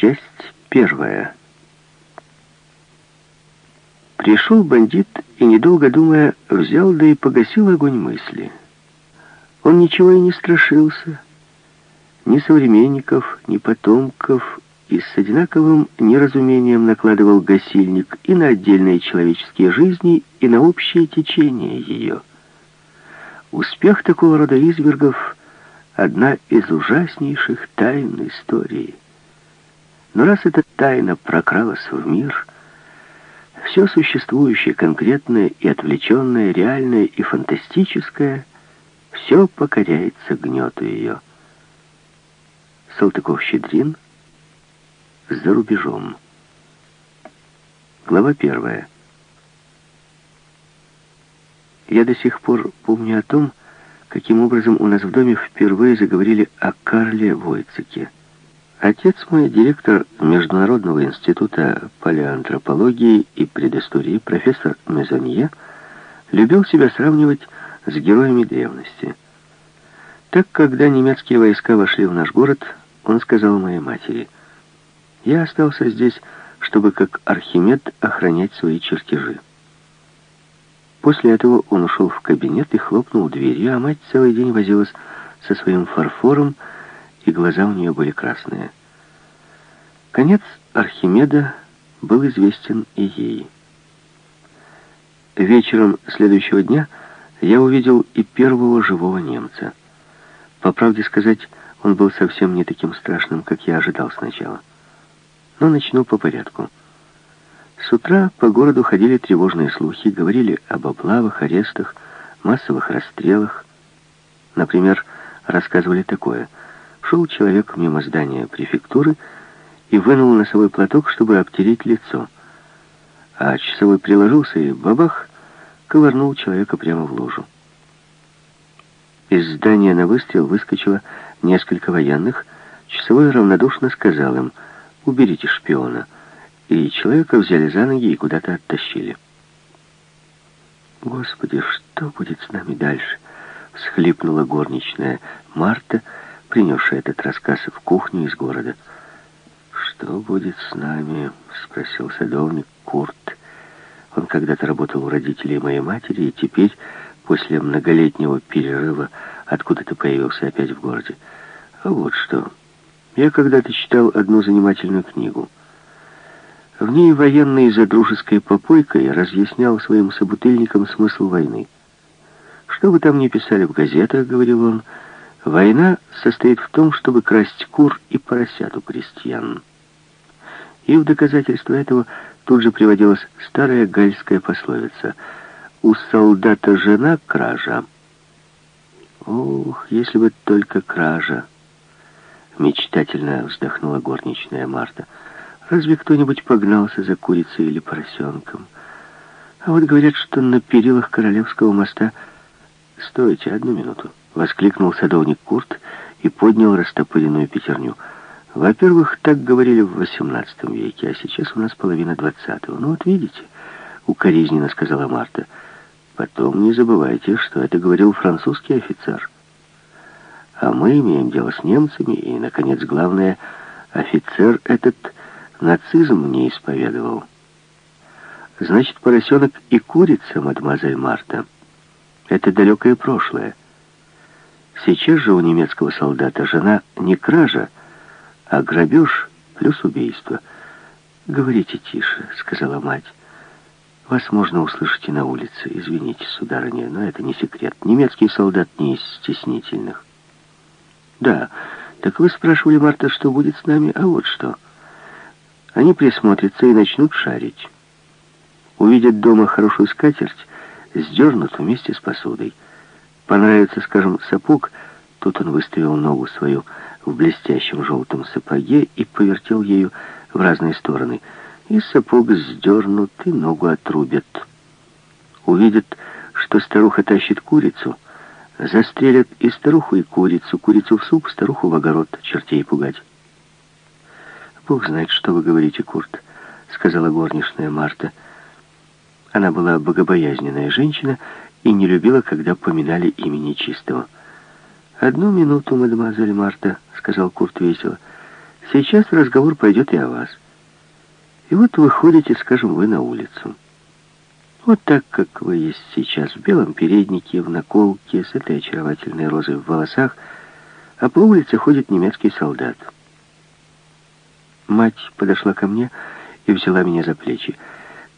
Часть первая. Пришел бандит и, недолго думая, взял да и погасил огонь мысли. Он ничего и не страшился. Ни современников, ни потомков, и с одинаковым неразумением накладывал гасильник и на отдельные человеческие жизни, и на общее течение ее. Успех такого рода извергов — одна из ужаснейших тайн истории — но раз эта тайна прокралась в мир, все существующее, конкретное и отвлеченное, реальное и фантастическое, все покоряется гнету ее. Салтыков-Щедрин за рубежом. Глава первая. Я до сих пор помню о том, каким образом у нас в доме впервые заговорили о Карле Войцике. Отец мой, директор Международного института палеоантропологии и предыстории, профессор Мезонье, любил себя сравнивать с героями древности. Так, когда немецкие войска вошли в наш город, он сказал моей матери, «Я остался здесь, чтобы как Архимед охранять свои чертежи». После этого он ушел в кабинет и хлопнул дверью, а мать целый день возилась со своим фарфором, и глаза у нее были красные. Конец Архимеда был известен и ей. Вечером следующего дня я увидел и первого живого немца. По правде сказать, он был совсем не таким страшным, как я ожидал сначала. Но начну по порядку. С утра по городу ходили тревожные слухи, говорили об облавах, арестах, массовых расстрелах. Например, рассказывали такое – Шел человек мимо здания префектуры и вынул носовой платок, чтобы обтереть лицо. А часовой приложился и бабах ковырнул человека прямо в ложу. Из здания на выстрел выскочило несколько военных. Часовой равнодушно сказал им «Уберите шпиона». И человека взяли за ноги и куда-то оттащили. «Господи, что будет с нами дальше?» — всхлипнула горничная Марта — принесший этот рассказ в кухню из города. «Что будет с нами?» — спросил садовник Курт. Он когда-то работал у родителей моей матери и теперь, после многолетнего перерыва, откуда-то появился опять в городе. А вот что. Я когда-то читал одну занимательную книгу. В ней военный за дружеской попойкой разъяснял своим собутыльникам смысл войны. «Что вы там не писали в газетах, — говорил он, — Война состоит в том, чтобы красть кур и поросят у крестьян. И в доказательство этого тут же приводилась старая гальская пословица «У солдата жена кража». Ох, если бы только кража! Мечтательно вздохнула горничная Марта. Разве кто-нибудь погнался за курицей или поросенком? А вот говорят, что на перилах Королевского моста... Стойте, одну минуту. Воскликнул садовник Курт и поднял растопыренную пятерню. Во-первых, так говорили в XVIII веке, а сейчас у нас половина двадцатого. Ну вот видите, укоризненно сказала Марта. Потом не забывайте, что это говорил французский офицер. А мы имеем дело с немцами, и, наконец, главное, офицер этот нацизм не исповедовал. Значит, поросенок и курица, мадемуазель Марта, это далекое прошлое. Сейчас же у немецкого солдата жена не кража, а грабеж плюс убийство. «Говорите тише», — сказала мать. «Вас можно услышать и на улице. Извините, сударыня, но это не секрет. Немецкий солдат не из стеснительных». «Да, так вы спрашивали, Марта, что будет с нами, а вот что. Они присмотрятся и начнут шарить. Увидят дома хорошую скатерть, сдернут вместе с посудой». Понравится, скажем, сапог, тут он выставил ногу свою в блестящем желтом сапоге и повертел ею в разные стороны. И сапог сдернут, и ногу отрубят. Увидят, что старуха тащит курицу, застрелят и старуху, и курицу, курицу в суп, старуху в огород, чертей пугать. «Бог знает, что вы говорите, Курт», — сказала горничная Марта. Она была богобоязненная женщина и не любила, когда поминали имени чистого. «Одну минуту, мадемуазель Марта», — сказал Курт весело. Сейчас разговор пойдет и о вас. И вот выходите, скажем, вы на улицу. Вот так, как вы есть сейчас, в белом переднике, в наколке, с этой очаровательной розой в волосах, а по улице ходит немецкий солдат. Мать подошла ко мне и взяла меня за плечи.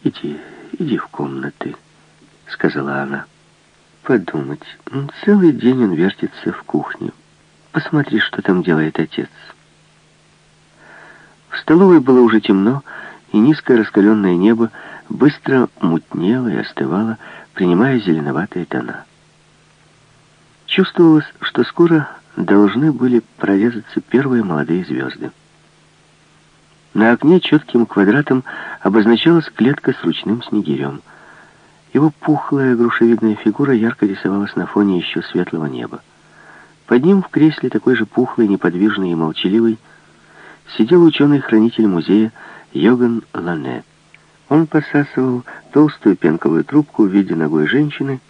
«Иди, иди в комнаты», — сказала она. «Подумать, целый день он вертится в кухне. Посмотри, что там делает отец». В столовой было уже темно, и низкое раскаленное небо быстро мутнело и остывало, принимая зеленоватые тона. Чувствовалось, что скоро должны были прорезаться первые молодые звезды. На окне четким квадратом обозначалась клетка с ручным снегирем. Его пухлая грушевидная фигура ярко рисовалась на фоне еще светлого неба. Под ним в кресле такой же пухлый, неподвижный и молчаливый сидел ученый-хранитель музея Йоган Лане. Он посасывал толстую пенковую трубку в виде ногой женщины,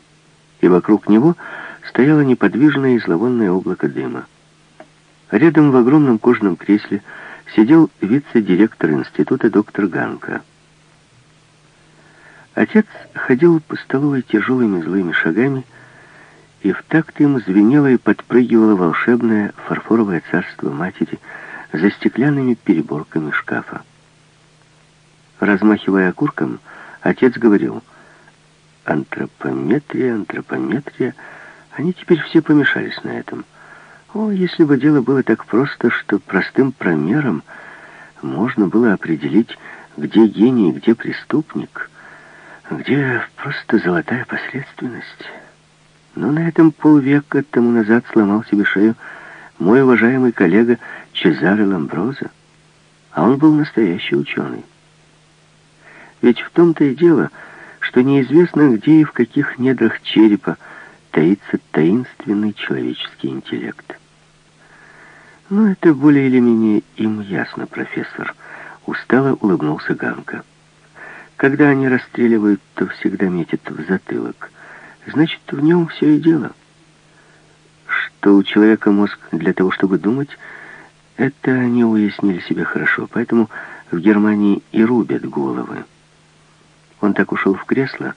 и вокруг него стояло неподвижное и зловонное облако дыма. Рядом в огромном кожаном кресле сидел вице-директор института доктор Ганка. Отец ходил по столовой тяжелыми злыми шагами, и в такт им звенело и подпрыгивало волшебное фарфоровое царство матери за стеклянными переборками шкафа. Размахивая окурком, отец говорил, «Антропометрия, антропометрия, они теперь все помешались на этом». О, если бы дело было так просто, что простым промером можно было определить, где гений, где преступник, где просто золотая посредственность. Но на этом полвека тому назад сломал себе шею мой уважаемый коллега Чезаре Ламброза, а он был настоящий ученый. Ведь в том-то и дело, что неизвестно, где и в каких недрах черепа таится таинственный человеческий интеллект. «Ну, это более или менее им ясно, профессор», — устало улыбнулся Ганка. «Когда они расстреливают, то всегда метят в затылок. Значит, в нем все и дело. Что у человека мозг для того, чтобы думать, это они уяснили себе хорошо, поэтому в Германии и рубят головы. Он так ушел в кресло,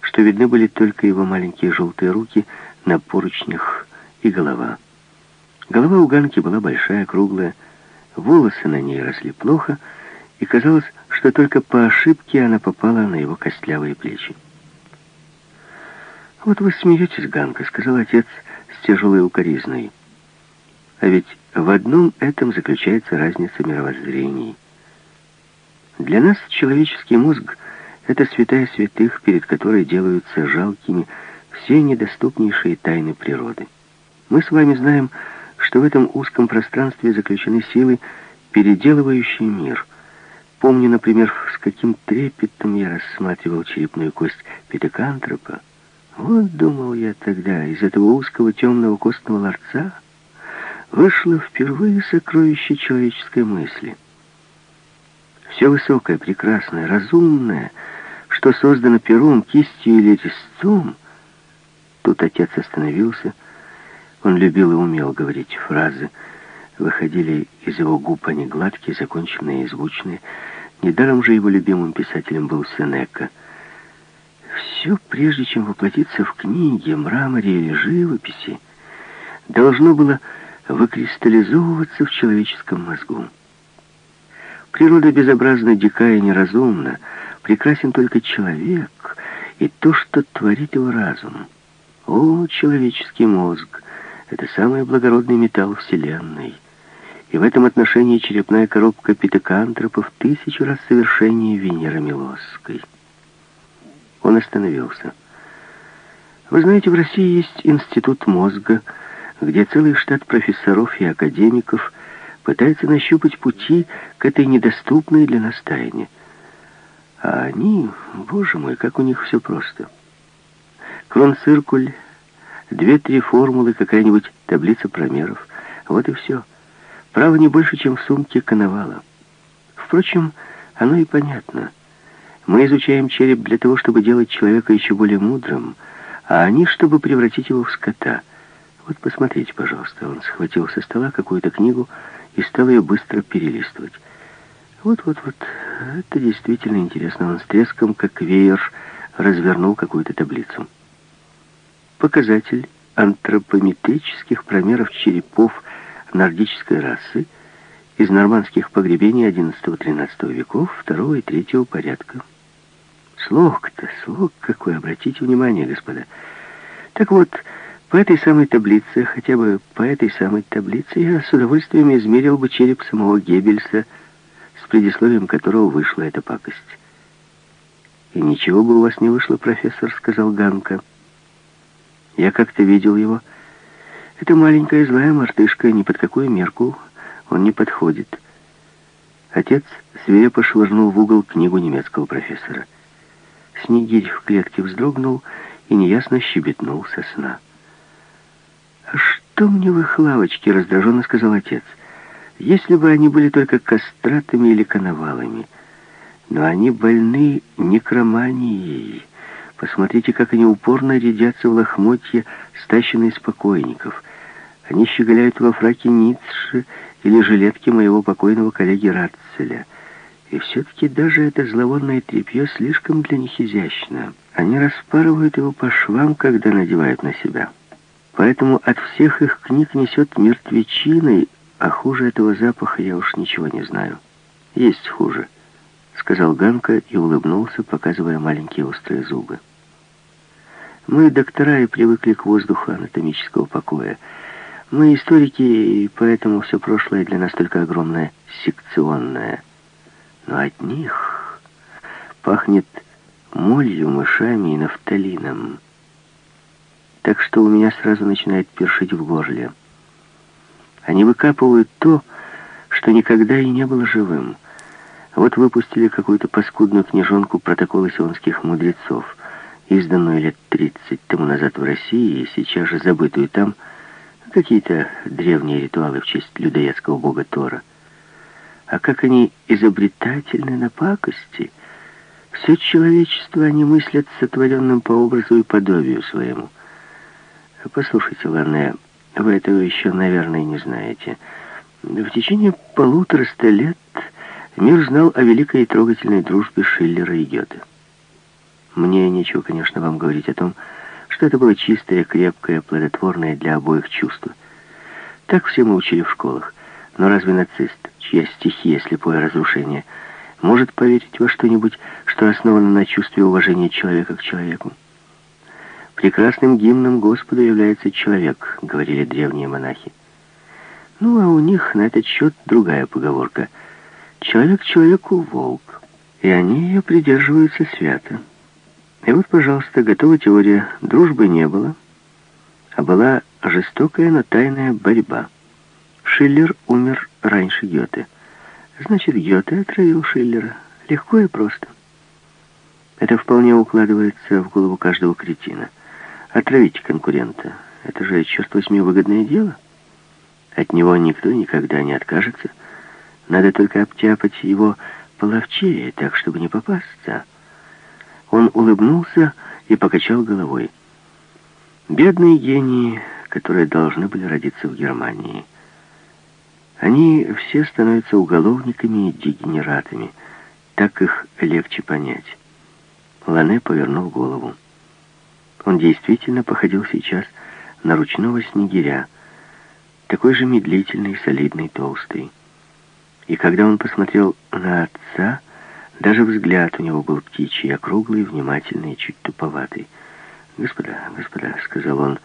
что видны были только его маленькие желтые руки на поручнях и голова. Голова у Ганки была большая, круглая, волосы на ней росли плохо, и казалось, что только по ошибке она попала на его костлявые плечи. «Вот вы смеетесь, Ганка», — сказал отец с тяжелой укоризной. «А ведь в одном этом заключается разница мировоззрений. Для нас человеческий мозг — это святая святых, перед которой делаются жалкими все недоступнейшие тайны природы. Мы с вами знаем, что в этом узком пространстве заключены силы, переделывающие мир. Помню, например, с каким трепетом я рассматривал черепную кость педикантропа. Вот, думал я тогда, из этого узкого темного костного ларца вышло впервые сокровище человеческой мысли. Все высокое, прекрасное, разумное, что создано пером, кистью или резцом. Тут отец остановился, он любил и умел говорить фразы. Выходили из его губ они гладкие, законченные и звучные. Недаром же его любимым писателем был Сенека. Все, прежде чем воплотиться в книге, мраморе или живописи, должно было выкристаллизовываться в человеческом мозгу. Природа безобразна, дикая и неразумна. Прекрасен только человек и то, что творит его разум. О, человеческий мозг! Это самый благородный металл Вселенной. И в этом отношении черепная коробка питекантропа в тысячу раз совершеннее Венеры Милосской. Он остановился. Вы знаете, в России есть институт мозга, где целый штат профессоров и академиков пытается нащупать пути к этой недоступной для нас тайне. А они, боже мой, как у них все просто. Кронциркуль Две-три формулы, какая-нибудь таблица промеров. Вот и все. Право не больше, чем в сумке коновала. Впрочем, оно и понятно. Мы изучаем череп для того, чтобы делать человека еще более мудрым, а они, чтобы превратить его в скота. Вот посмотрите, пожалуйста. Он схватил со стола какую-то книгу и стал ее быстро перелистывать. Вот-вот-вот, это действительно интересно. Он с треском, как веер, развернул какую-то таблицу. Показатель антропометрических промеров черепов нордической расы из нормандских погребений XI-XIII веков второго и третьего порядка. Слог-то, слог какой, обратите внимание, господа. Так вот, по этой самой таблице, хотя бы по этой самой таблице, я с удовольствием измерил бы череп самого Геббельса, с предисловием которого вышла эта пакость. «И ничего бы у вас не вышло, профессор», — сказал Ганка. «Я как-то видел его. Это маленькая злая мартышка, ни под какую мерку он не подходит». Отец свирепо швырнул в угол книгу немецкого профессора. Снегирь в клетке вздрогнул и неясно щебетнул со сна. «А что мне в их лавочке?» — раздраженно сказал отец. «Если бы они были только кастратами или коновалами». Но они больны некроманией. Посмотрите, как они упорно рядятся в лохмотья, стащенные из покойников. Они щеголяют во фраке Ницше или жилетке моего покойного коллеги Ратцеля. И все-таки даже это зловонное тряпье слишком для них изящно. Они распарывают его по швам, когда надевают на себя. Поэтому от всех их книг несет мертвечиной, а хуже этого запаха я уж ничего не знаю. Есть хуже сказал Ганка и улыбнулся, показывая маленькие острые зубы. Мы, доктора, и привыкли к воздуху анатомического покоя. Мы историки, и поэтому все прошлое для нас только огромное секционное. Но от них пахнет молью, мышами и нафталином. Так что у меня сразу начинает першить в горле. Они выкапывают то, что никогда и не было живым — вот выпустили какую-то паскудную книжонку протоколы сионских мудрецов, изданную лет 30 тому назад в России и сейчас же забытую там, какие-то древние ритуалы в честь людоедского бога Тора. А как они изобретательны на пакости! Все человечество они мыслят сотворенным по образу и подобию своему. Послушайте, Ланне, вы этого еще, наверное, не знаете. В течение полутораста лет Мир знал о великой и трогательной дружбе Шиллера и Гёте. Мне нечего, конечно, вам говорить о том, что это было чистое, крепкое, плодотворное для обоих чувство. Так все мы учили в школах. Но разве нацист, чья стихия слепое разрушение, может поверить во что-нибудь, что основано на чувстве уважения человека к человеку? Прекрасным гимном Господу является человек, говорили древние монахи. Ну, а у них на этот счет другая поговорка — Человек человеку волк, и они ее придерживаются свято. И вот, пожалуйста, готова теория. Дружбы не было, а была жестокая, но тайная борьба. Шиллер умер раньше Гёте. Значит, Гёте отравил Шиллера. Легко и просто. Это вполне укладывается в голову каждого кретина. Отравить конкурента — это же, черт возьми, выгодное дело. От него никто никогда не откажется. Надо только обтяпать его половчее, так, чтобы не попасться. Он улыбнулся и покачал головой. Бедные гении, которые должны были родиться в Германии. Они все становятся уголовниками и дегенератами. Так их легче понять. Лане повернул голову. Он действительно походил сейчас на ручного снегиря, такой же медлительный, солидный, толстый. И когда он посмотрел на отца, даже взгляд у него был птичий, округлый, внимательный, чуть туповатый. «Господа, господа», — сказал он,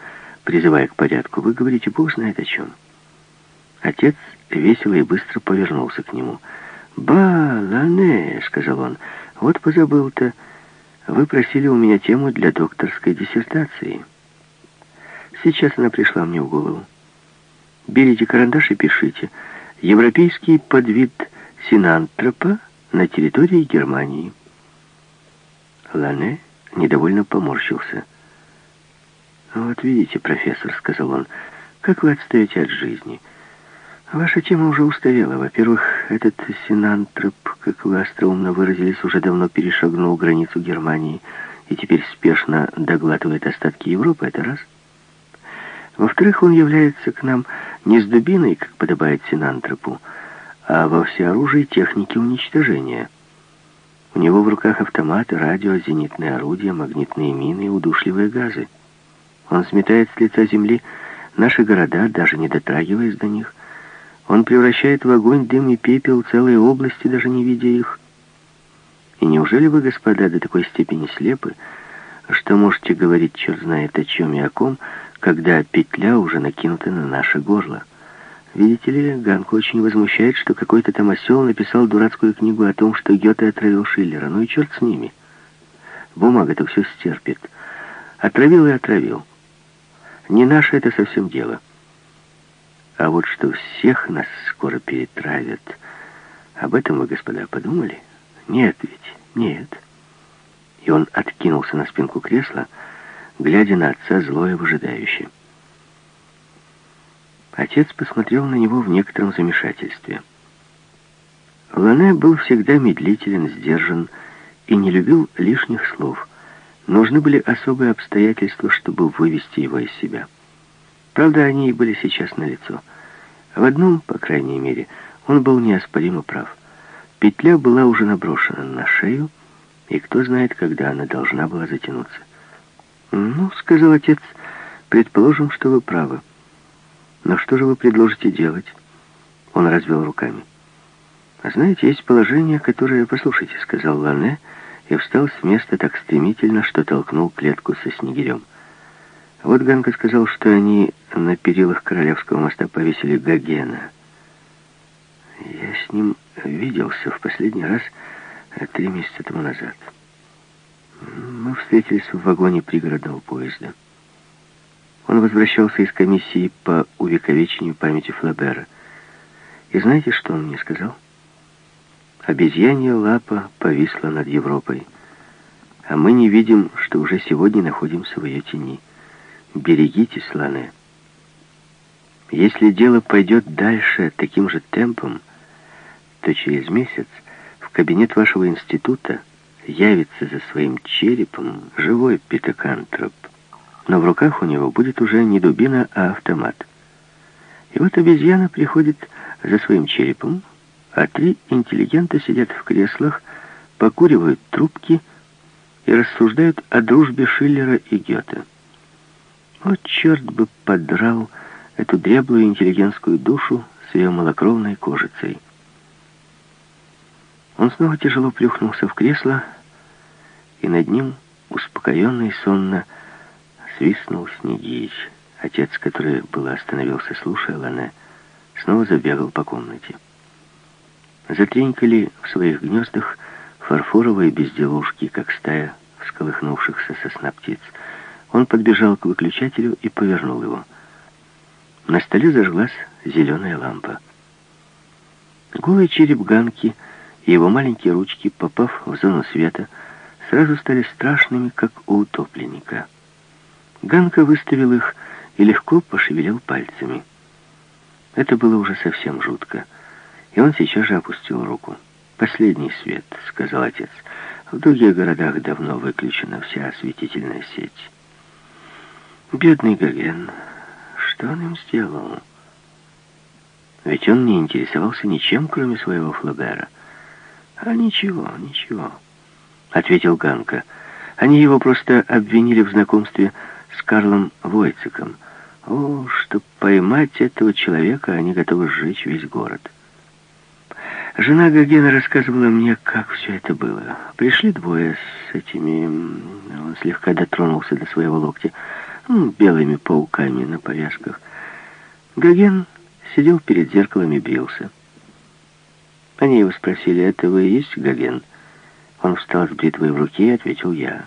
призывая к порядку, — «вы говорите, Бог знает о чем». Отец весело и быстро повернулся к нему. «Ба, Лане», — сказал он, — «вот позабыл-то. Вы просили у меня тему для докторской диссертации. Сейчас она пришла мне в голову. Берите карандаш и пишите» европейский подвид синантропа на территории Германии. Лане недовольно поморщился. «Вот видите, профессор», — сказал он, — «как вы отстаете от жизни. Ваша тема уже устарела. Во-первых, этот синантроп, как вы остроумно выразились, уже давно перешагнул границу Германии и теперь спешно доглатывает остатки Европы. Это раз. Во-вторых, он является к нам не с дубиной, как подобает синантропу, а во всеоружии техники уничтожения. У него в руках автоматы, радио, зенитные орудия, магнитные мины и удушливые газы. Он сметает с лица земли наши города, даже не дотрагиваясь до них. Он превращает в огонь, дым и пепел целые области, даже не видя их. И неужели вы, господа, до такой степени слепы, что можете говорить черт знает о чем и о ком, когда петля уже накинута на наше горло? Видите ли, Ганку очень возмущает, что какой-то там осел написал дурацкую книгу о том, что Гёте отравил Шиллера. Ну и черт с ними. Бумага-то все стерпит. Отравил и отравил. Не наше это совсем дело. А вот что всех нас скоро перетравят, об этом вы, господа, подумали? Нет ведь, нет. И он откинулся на спинку кресла, глядя на отца злое выжидающе. Отец посмотрел на него в некотором замешательстве. Лане был всегда медлителен, сдержан и не любил лишних слов — Нужны были особые обстоятельства, чтобы вывести его из себя. Правда, они и были сейчас налицо. В одном, по крайней мере, он был неоспоримо прав. Петля была уже наброшена на шею, и кто знает, когда она должна была затянуться. «Ну, — сказал отец, — предположим, что вы правы. Но что же вы предложите делать?» Он развел руками. «А знаете, есть положение, которое... Послушайте, — сказал Лане, — и встал с места так стремительно, что толкнул клетку со снегирем. Вот Ганка сказал, что они на перилах Королевского моста повесили Гогена. Я с ним виделся в последний раз три месяца тому назад. Мы встретились в вагоне пригородного поезда. Он возвращался из комиссии по увековечению памяти Флабера. И знаете, что он мне сказал? Обезьянья лапа повисла над Европой, а мы не видим, что уже сегодня находимся в ее тени. Берегите слоны. Если дело пойдет дальше таким же темпом, то через месяц в кабинет вашего института явится за своим черепом живой питокантроп. Но в руках у него будет уже не дубина, а автомат. И вот обезьяна приходит за своим черепом, а три интеллигента сидят в креслах, покуривают трубки и рассуждают о дружбе Шиллера и Гёте. Вот черт бы подрал эту дреблую интеллигентскую душу с ее малокровной кожицей. Он снова тяжело плюхнулся в кресло, и над ним, успокоенный сонно, свистнул Снегирь. Отец, который было остановился, слушая Лане, снова забегал по комнате. Затренькали в своих гнездах фарфоровые безделушки, как стая всколыхнувшихся сосна птиц. Он подбежал к выключателю и повернул его. На столе зажглась зеленая лампа. Голый череп Ганки и его маленькие ручки, попав в зону света, сразу стали страшными, как у утопленника. Ганка выставил их и легко пошевелил пальцами. Это было уже совсем жутко. И он сейчас же опустил руку. «Последний свет», — сказал отец. «В других городах давно выключена вся осветительная сеть». «Бедный Гоген, что он им сделал?» Ведь он не интересовался ничем, кроме своего Флобера. «А ничего, ничего», — ответил Ганка. «Они его просто обвинили в знакомстве с Карлом Войциком. О, чтобы поймать этого человека, они готовы сжечь весь город». Жена Гогена рассказывала мне, как все это было. Пришли двое с этими... Он слегка дотронулся до своего локтя. Белыми пауками на повязках. Гоген сидел перед зеркалом и брился. Они его спросили, это вы и есть Гоген? Он встал с бритвой в руке и ответил я.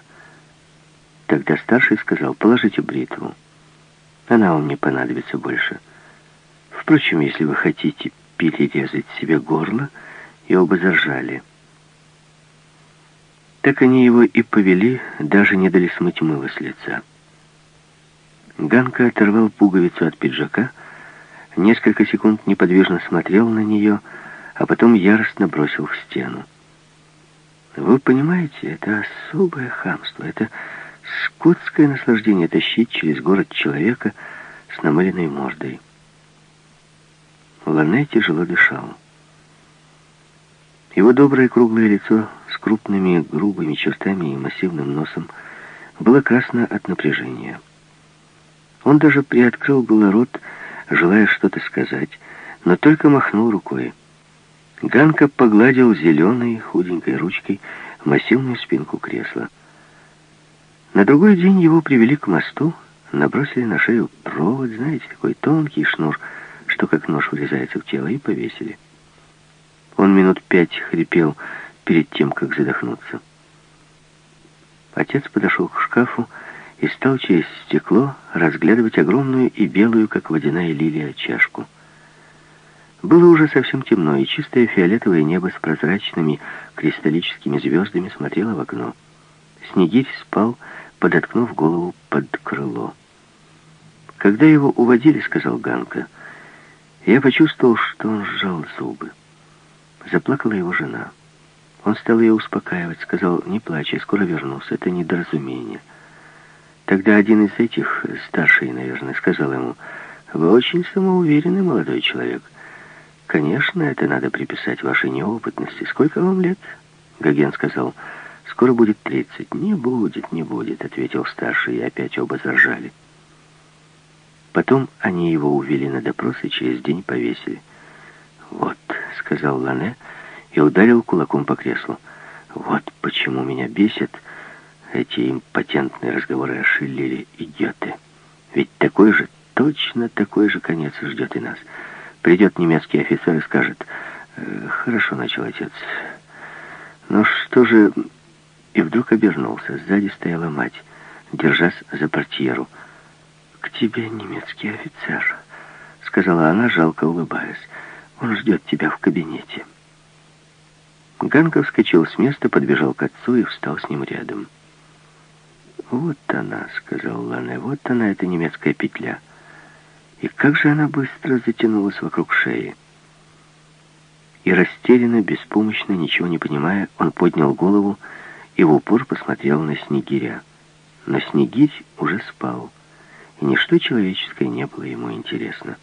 Тогда старший сказал, положите бритву. Она вам не понадобится больше. Впрочем, если вы хотите перерезать себе горло, и оба заржали. Так они его и повели, даже не дали смыть мыло с лица. Ганка оторвал пуговицу от пиджака, несколько секунд неподвижно смотрел на нее, а потом яростно бросил в стену. Вы понимаете, это особое хамство, это скотское наслаждение тащить через город человека с намыленной мордой. Лане тяжело дышал. Его доброе круглое лицо с крупными грубыми чертами и массивным носом было красно от напряжения. Он даже приоткрыл было рот, желая что-то сказать, но только махнул рукой. Ганка погладил зеленой худенькой ручкой массивную спинку кресла. На другой день его привели к мосту, набросили на шею провод, знаете, такой тонкий шнур, что как нож врезается в тело, и повесили. Он минут пять хрипел перед тем, как задохнуться. Отец подошел к шкафу и стал через стекло разглядывать огромную и белую, как водяная лилия, чашку. Было уже совсем темно, и чистое фиолетовое небо с прозрачными кристаллическими звездами смотрело в окно. Снегирь спал, подоткнув голову под крыло. «Когда его уводили, — сказал Ганка, — я почувствовал, что он сжал зубы. Заплакала его жена. Он стал ее успокаивать, сказал, не плачь, я скоро вернусь, это недоразумение. Тогда один из этих, старший, наверное, сказал ему, вы очень самоуверенный молодой человек. Конечно, это надо приписать вашей неопытности. Сколько вам лет? Гоген сказал, скоро будет тридцать. Не будет, не будет, ответил старший, и опять оба заржали. Потом они его увели на допрос и через день повесили. «Вот», — сказал Лане и ударил кулаком по креслу. «Вот почему меня бесят эти импотентные разговоры о Шиллере идиоты. Ведь такой же, точно такой же конец ждет и нас. Придет немецкий офицер и скажет, «Э, «Хорошо начал отец. Но что же...» И вдруг обернулся. Сзади стояла мать, держась за портьеру. «К тебе немецкий офицер», — сказала она, жалко улыбаясь. Он ждет тебя в кабинете». Ганка вскочил с места, подбежал к отцу и встал с ним рядом. «Вот она», — сказал Лане, — «вот она, эта немецкая петля. И как же она быстро затянулась вокруг шеи». И растерянно, беспомощно, ничего не понимая, он поднял голову и в упор посмотрел на Снегиря. Но Снегирь уже спал, и ничто человеческое не было ему интересно.